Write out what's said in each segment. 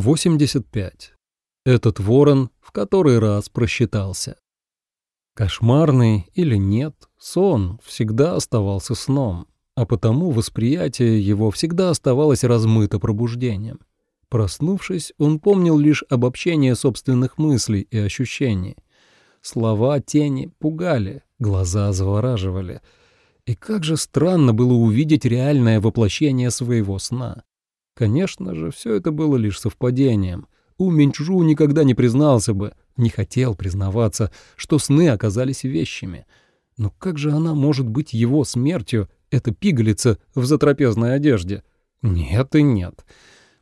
85. Этот ворон в который раз просчитался. Кошмарный или нет, сон всегда оставался сном, а потому восприятие его всегда оставалось размыто пробуждением. Проснувшись, он помнил лишь обобщение собственных мыслей и ощущений. Слова тени пугали, глаза завораживали. И как же странно было увидеть реальное воплощение своего сна. Конечно же, все это было лишь совпадением. У Минчжу никогда не признался бы, не хотел признаваться, что сны оказались вещами. Но как же она может быть его смертью, эта пигалица в затрапезной одежде? Нет и нет.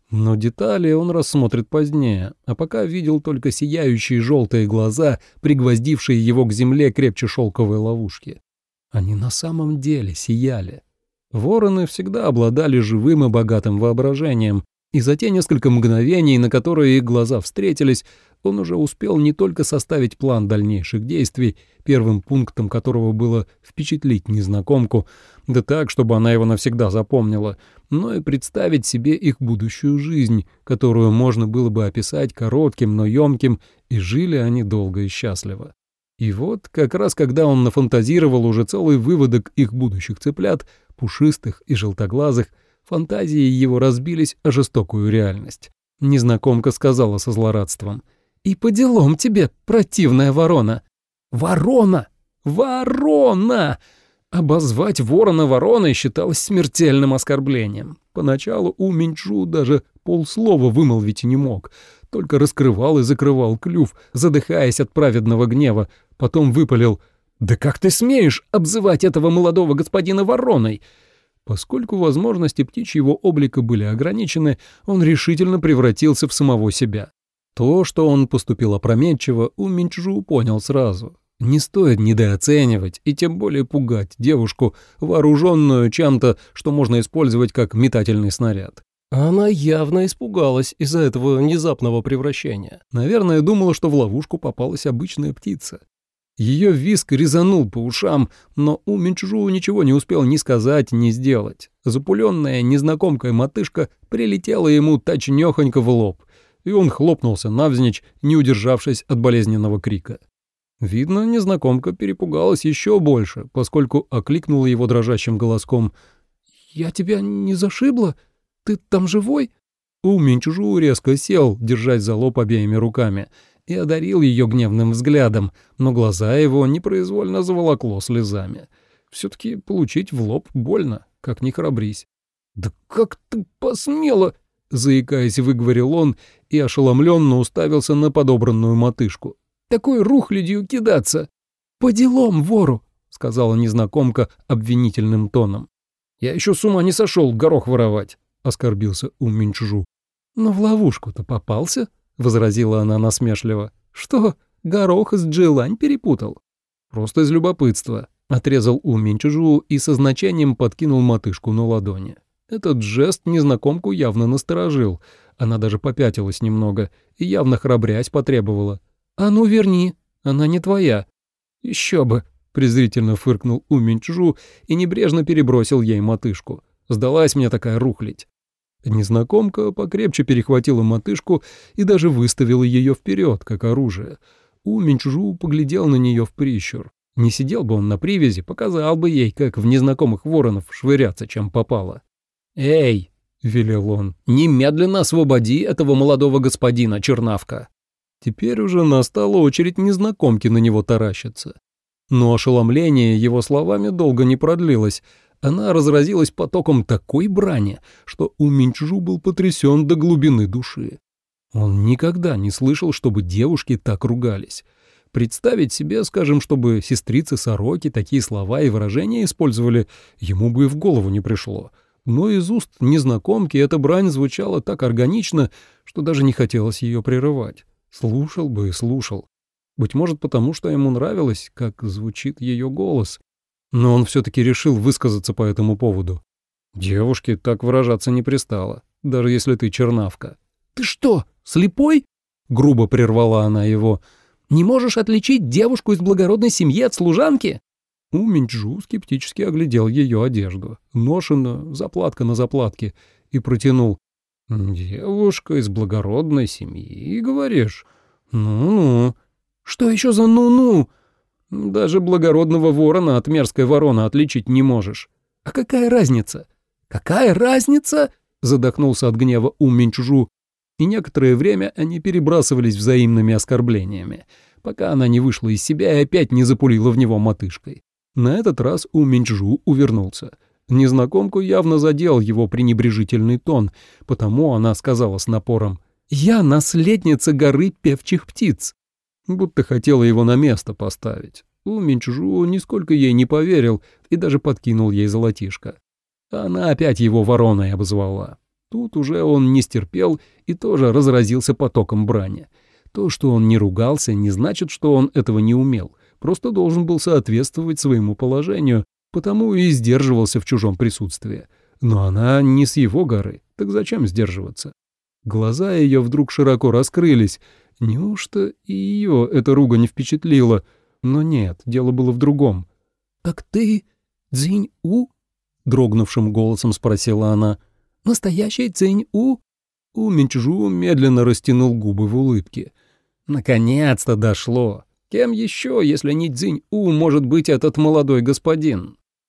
Но детали он рассмотрит позднее, а пока видел только сияющие желтые глаза, пригвоздившие его к земле крепче шелковой ловушки. Они на самом деле сияли. Вороны всегда обладали живым и богатым воображением, и за те несколько мгновений, на которые их глаза встретились, он уже успел не только составить план дальнейших действий, первым пунктом которого было впечатлить незнакомку, да так, чтобы она его навсегда запомнила, но и представить себе их будущую жизнь, которую можно было бы описать коротким, но емким, и жили они долго и счастливо. И вот, как раз когда он нафантазировал уже целый выводок их будущих цыплят, пушистых и желтоглазых, фантазии его разбились о жестокую реальность. Незнакомка сказала со злорадством. «И по делам тебе, противная ворона!» «Ворона! Ворона!» Обозвать ворона вороной считалось смертельным оскорблением. Поначалу у Минчжу даже полслова вымолвить не мог, только раскрывал и закрывал клюв, задыхаясь от праведного гнева, потом выпалил «Да как ты смеешь обзывать этого молодого господина вороной?» Поскольку возможности птичьего облика были ограничены, он решительно превратился в самого себя. То, что он поступил опрометчиво, у Минчжу понял сразу. Не стоит недооценивать и тем более пугать девушку, вооруженную чем-то, что можно использовать как метательный снаряд. Она явно испугалась из-за этого внезапного превращения. Наверное, думала, что в ловушку попалась обычная птица. Ее виск резанул по ушам, но у Минчжу ничего не успел ни сказать, ни сделать. Запуленная незнакомкая мотышка прилетела ему точнёхонько в лоб, и он хлопнулся навзничь, не удержавшись от болезненного крика. Видно, незнакомка перепугалась еще больше, поскольку окликнула его дрожащим голоском. «Я тебя не зашибла? Ты там живой?» У Минчжу резко сел, держась за лоб обеими руками — и одарил ее гневным взглядом, но глаза его непроизвольно заволокло слезами. Все-таки получить в лоб больно, как ни храбрись. «Да как ты посмела!» — заикаясь, выговорил он и ошеломленно уставился на подобранную мотышку. «Такой рухлядью кидаться!» «По делам вору!» — сказала незнакомка обвинительным тоном. «Я еще с ума не сошел горох воровать!» — оскорбился Уминчжу. «Но в ловушку-то попался?» — возразила она насмешливо. «Что, горох с джилань перепутал?» «Просто из любопытства», — отрезал у и со значением подкинул матышку на ладони. Этот жест незнакомку явно насторожил. Она даже попятилась немного и явно храбрясь потребовала. «А ну верни, она не твоя». «Еще бы», — презрительно фыркнул у и небрежно перебросил ей матышку. «Сдалась мне такая рухлить». Незнакомка покрепче перехватила мотышку и даже выставила ее вперед, как оружие. У Минчжу поглядел на нее в прищур. Не сидел бы он на привязи, показал бы ей, как в незнакомых воронов швыряться, чем попало. «Эй!» — велел он. «Немедленно освободи этого молодого господина, чернавка!» Теперь уже настала очередь незнакомки на него таращиться. Но ошеломление его словами долго не продлилось — она разразилась потоком такой брани, что у Минчжу был потрясен до глубины души. Он никогда не слышал, чтобы девушки так ругались. Представить себе, скажем, чтобы сестрицы-сороки такие слова и выражения использовали, ему бы и в голову не пришло. Но из уст незнакомки эта брань звучала так органично, что даже не хотелось ее прерывать. Слушал бы и слушал. Быть может, потому что ему нравилось, как звучит ее голос, но он все-таки решил высказаться по этому поводу. Девушке так выражаться не пристало, даже если ты чернавка. «Ты что, слепой?» — грубо прервала она его. «Не можешь отличить девушку из благородной семьи от служанки?» У Минчжу скептически оглядел ее одежду, ношена, заплатка на заплатке, и протянул. «Девушка из благородной семьи, говоришь? Ну-ну. Что еще за ну-ну? Даже благородного ворона от мерзкой вороны отличить не можешь. А какая разница? Какая разница?» Задохнулся от гнева Минчжу, и некоторое время они перебрасывались взаимными оскорблениями, пока она не вышла из себя и опять не запулила в него мотышкой. На этот раз У увернулся. Незнакомку явно задел его пренебрежительный тон, потому она сказала с напором «Я наследница горы певчих птиц», будто хотела его на место поставить. У Минчжу нисколько ей не поверил и даже подкинул ей золотишко. Она опять его вороной обозвала. Тут уже он не стерпел и тоже разразился потоком брани. То, что он не ругался, не значит, что он этого не умел. Просто должен был соответствовать своему положению, потому и сдерживался в чужом присутствии. Но она не с его горы, так зачем сдерживаться? Глаза ее вдруг широко раскрылись. Неужто и ее эта ругань впечатлила? Но нет, дело было в другом. «Так ты Цзинь-У?» — дрогнувшим голосом спросила она. Настоящий Цинь-У?» У Минчжу медленно растянул губы в улыбке. «Наконец-то дошло. Кем еще, если не Цзинь-У, может быть этот молодой господин?